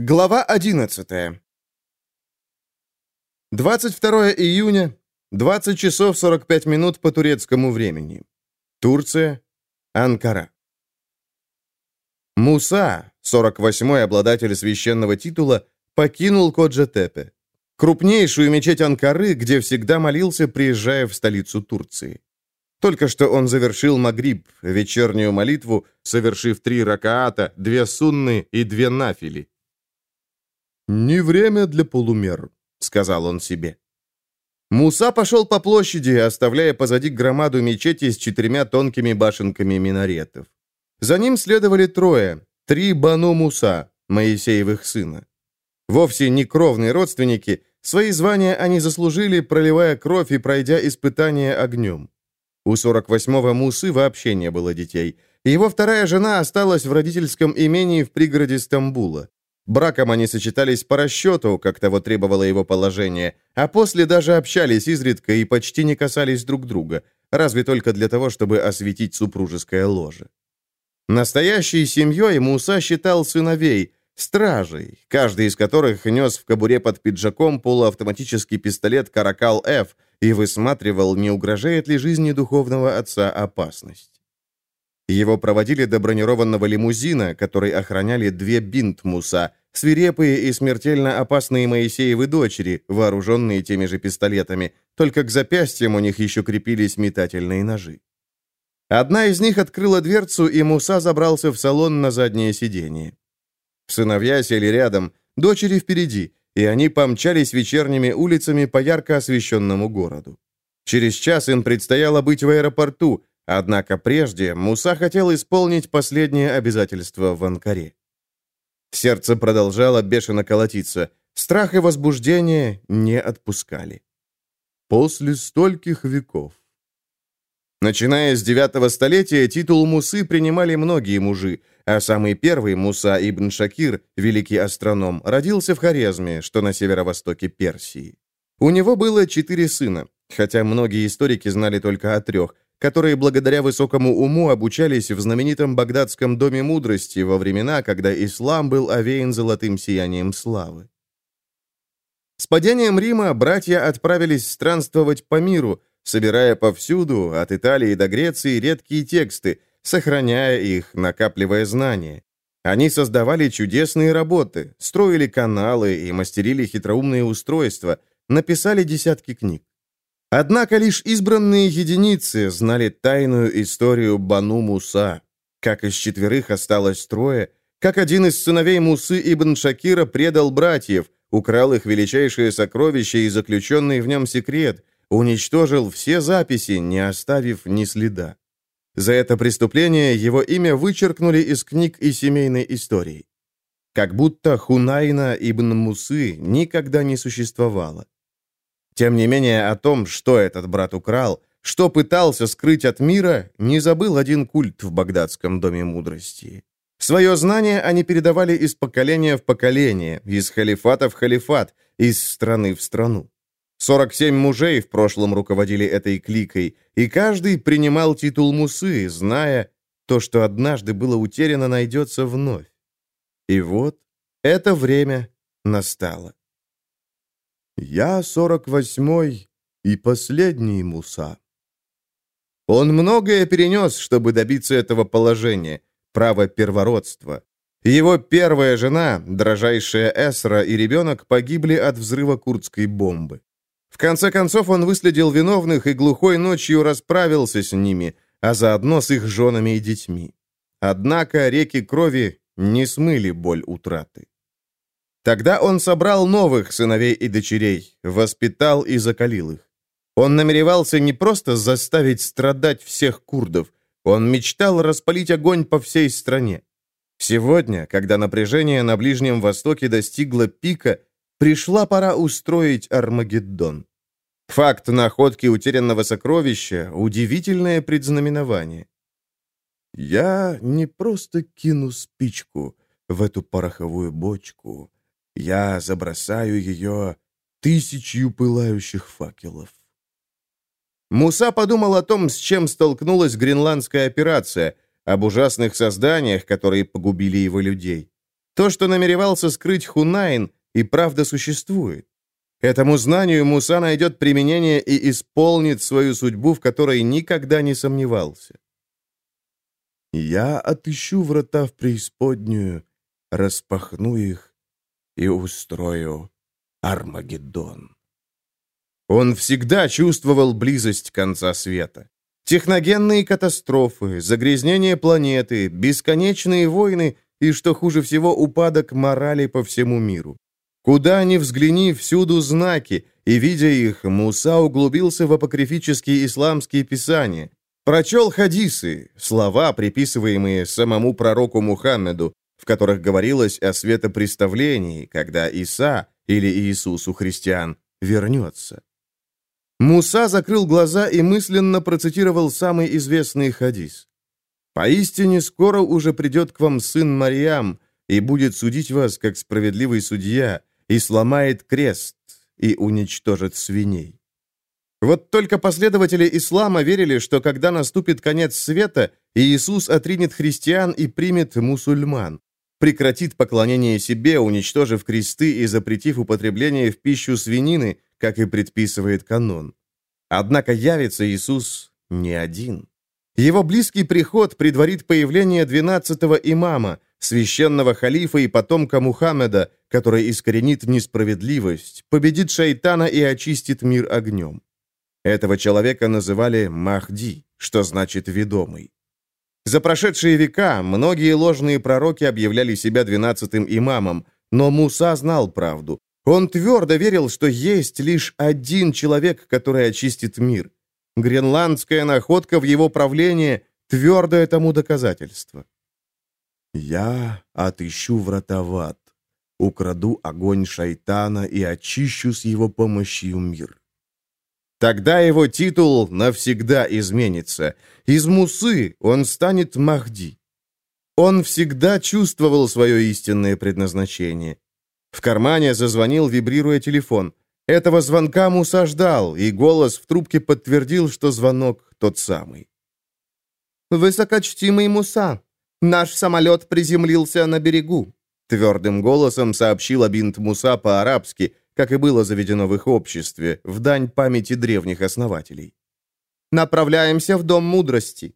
Глава 11 22 июня, 20 часов 45 минут по турецкому времени. Турция, Анкара. Муса, 48-й обладатель священного титула, покинул Коджатепе, крупнейшую мечеть Анкары, где всегда молился, приезжая в столицу Турции. Только что он завершил Магриб, вечернюю молитву, совершив три ракаата, две сунны и две нафили. «Не время для полумер», — сказал он себе. Муса пошел по площади, оставляя позади громаду мечети с четырьмя тонкими башенками минаретов. За ним следовали трое, три Бану Муса, Моисеевых сына. Вовсе не кровные родственники, свои звания они заслужили, проливая кровь и пройдя испытания огнем. У 48-го Мусы вообще не было детей. Его вторая жена осталась в родительском имении в пригороде Стамбула. Браком они сочетались по расчету, как того требовало его положение, а после даже общались изредка и почти не касались друг друга, разве только для того, чтобы осветить супружеское ложе. Настоящей семьей Муса считал сыновей, стражей, каждый из которых нес в кобуре под пиджаком полуавтоматический пистолет «Каракал-Ф» и высматривал, не угрожает ли жизни духовного отца опасность. Его проводили до бронированного лимузина, который охраняли две бинт-муса, свирепые и смертельно опасные Моисеевы дочери, вооруженные теми же пистолетами, только к запястьям у них еще крепились метательные ножи. Одна из них открыла дверцу, и Муса забрался в салон на заднее сиденье. Сыновья сели рядом, дочери впереди, и они помчались вечерними улицами по ярко освещенному городу. Через час им предстояло быть в аэропорту, Однако прежде Муса хотел исполнить последнее обязательство в Анкаре. Сердце продолжало бешено колотиться. Страх и возбуждение не отпускали. После стольких веков. Начиная с девятого столетия, титул Мусы принимали многие мужи, а самый первый, Муса ибн Шакир, великий астроном, родился в Хорезме, что на северо-востоке Персии. У него было четыре сына, хотя многие историки знали только о трех – которые благодаря высокому уму обучались в знаменитом Багдадском доме мудрости во времена, когда ислам был овеян золотым сиянием славы. С падением Рима братья отправились странствовать по миру, собирая повсюду, от Италии до Греции, редкие тексты, сохраняя их, накапливая знания. Они создавали чудесные работы, строили каналы и мастерили хитроумные устройства, написали десятки книг. Однако лишь избранные единицы знали тайную историю Бану Муса. Как из четверых осталось трое, как один из сыновей Мусы Ибн Шакира предал братьев, украл их величайшее сокровище и заключенный в нем секрет, уничтожил все записи, не оставив ни следа. За это преступление его имя вычеркнули из книг и семейной истории. Как будто Хунайна Ибн Мусы никогда не существовало. Тем не менее, о том, что этот брат украл, что пытался скрыть от мира, не забыл один культ в Багдадском доме мудрости. Свое знание они передавали из поколения в поколение, из халифата в халифат, из страны в страну. 47 мужей в прошлом руководили этой кликой, и каждый принимал титул мусы, зная, то, что однажды было утеряно, найдется вновь. И вот это время настало. Я сорок восьмой и последний Муса. Он многое перенес, чтобы добиться этого положения, права первородства. Его первая жена, дрожайшая Эсра и ребенок погибли от взрыва курдской бомбы. В конце концов он выследил виновных и глухой ночью расправился с ними, а заодно с их женами и детьми. Однако реки крови не смыли боль утраты. Тогда он собрал новых сыновей и дочерей, воспитал и закалил их. Он намеревался не просто заставить страдать всех курдов, он мечтал распалить огонь по всей стране. Сегодня, когда напряжение на Ближнем Востоке достигло пика, пришла пора устроить Армагеддон. Факт находки утерянного сокровища – удивительное предзнаменование. «Я не просто кину спичку в эту пороховую бочку», я забросаю ее тысячью пылающих факелов. Муса подумал о том, с чем столкнулась гренландская операция, об ужасных созданиях, которые погубили его людей. То, что намеревался скрыть Хунайн, и правда существует. Этому знанию Муса найдет применение и исполнит свою судьбу, в которой никогда не сомневался. «Я отыщу врата в преисподнюю, распахну их и устрою Армагеддон». Он всегда чувствовал близость конца света. Техногенные катастрофы, загрязнение планеты, бесконечные войны и, что хуже всего, упадок морали по всему миру. Куда ни взгляни, всюду знаки, и, видя их, Муса углубился в апокрифические исламские писания. Прочел хадисы, слова, приписываемые самому пророку Мухаммеду, в которых говорилось о светопреставлении, когда Иса, или Иисус у христиан, вернется. Муса закрыл глаза и мысленно процитировал самый известный хадис. «Поистине скоро уже придет к вам сын Мариам и будет судить вас, как справедливый судья, и сломает крест, и уничтожит свиней». Вот только последователи ислама верили, что когда наступит конец света, Иисус отринет христиан и примет мусульман, прекратит поклонение себе, уничтожив кресты и запретив употребление в пищу свинины, как и предписывает канон. Однако явится Иисус не один. Его близкий приход предварит появление двенадцатого имама, священного халифа и потомка Мухаммеда, который искоренит несправедливость, победит шайтана и очистит мир огнем. Этого человека называли Махди, что значит «ведомый». За прошедшие века многие ложные пророки объявляли себя двенадцатым имамом, но Муса знал правду. Он твердо верил, что есть лишь один человек, который очистит мир. Гренландская находка в его правлении – твердое тому доказательство. «Я отыщу врата в ад, украду огонь шайтана и очищу с его помощью мир». Тогда его титул навсегда изменится. Из Мусы он станет Махди. Он всегда чувствовал свое истинное предназначение. В кармане зазвонил, вибрируя телефон. Этого звонка Муса ждал, и голос в трубке подтвердил, что звонок тот самый. «Высокочтимый Муса, наш самолет приземлился на берегу», твердым голосом сообщил Абинт Муса по-арабски, как и было заведено в их обществе, в дань памяти древних основателей. «Направляемся в Дом Мудрости».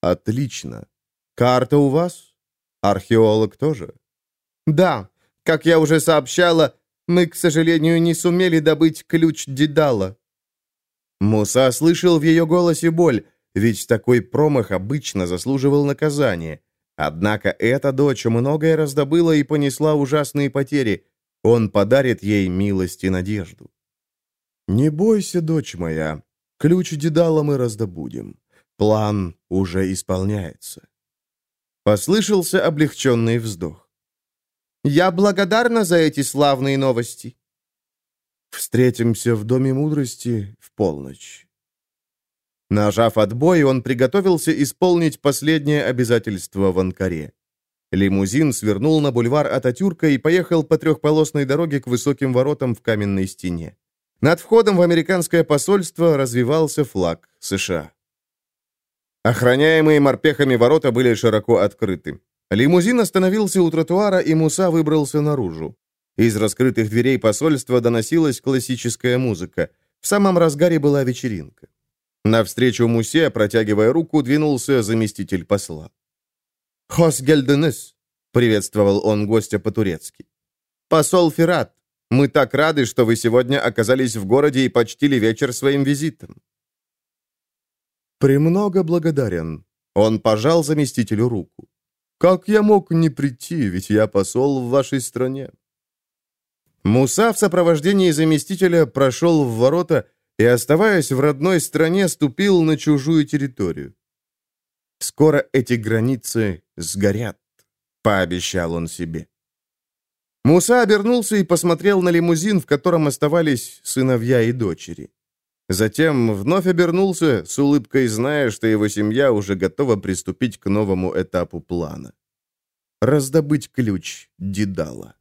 «Отлично. Карта у вас? Археолог тоже?» «Да. Как я уже сообщала, мы, к сожалению, не сумели добыть ключ Дедала». Муса слышал в ее голосе боль, ведь такой промах обычно заслуживал наказания. Однако эта дочь многое раздобыла и понесла ужасные потери. Он подарит ей милость и надежду. «Не бойся, дочь моя, ключ Дедала мы раздобудем. План уже исполняется». Послышался облегченный вздох. Я благодарна за эти славные новости. Встретимся в Доме мудрости в полночь. Нажав отбой, он приготовился исполнить последнее обязательство в Анкаре. Лимузин свернул на бульвар Ататюрка и поехал по трехполосной дороге к высоким воротам в каменной стене. Над входом в американское посольство развивался флаг США. Охраняемые морпехами ворота были широко открыты. Лимузин остановился у тротуара, и Муса выбрался наружу. Из раскрытых дверей посольства доносилась классическая музыка. В самом разгаре была вечеринка. Навстречу Мусе, протягивая руку, двинулся заместитель посла. «Хос Гельденес», — приветствовал он гостя по-турецки. «Посол Ферат, мы так рады, что вы сегодня оказались в городе и почтили вечер своим визитом». «Премного благодарен», — он пожал заместителю руку. Как я мог не прийти, ведь я посол в вашей стране?» Муса в сопровождении заместителя прошел в ворота и, оставаясь в родной стране, ступил на чужую территорию. «Скоро эти границы сгорят», — пообещал он себе. Муса обернулся и посмотрел на лимузин, в котором оставались сыновья и дочери. Затем вновь обернулся, с улыбкой зная, что его семья уже готова приступить к новому этапу плана. Раздобыть ключ Дедала.